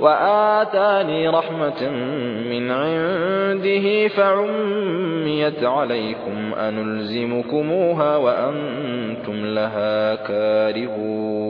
وآتاني رحمة من عنده فعميت عليكم أنلزمكموها وأنتم لها كارهون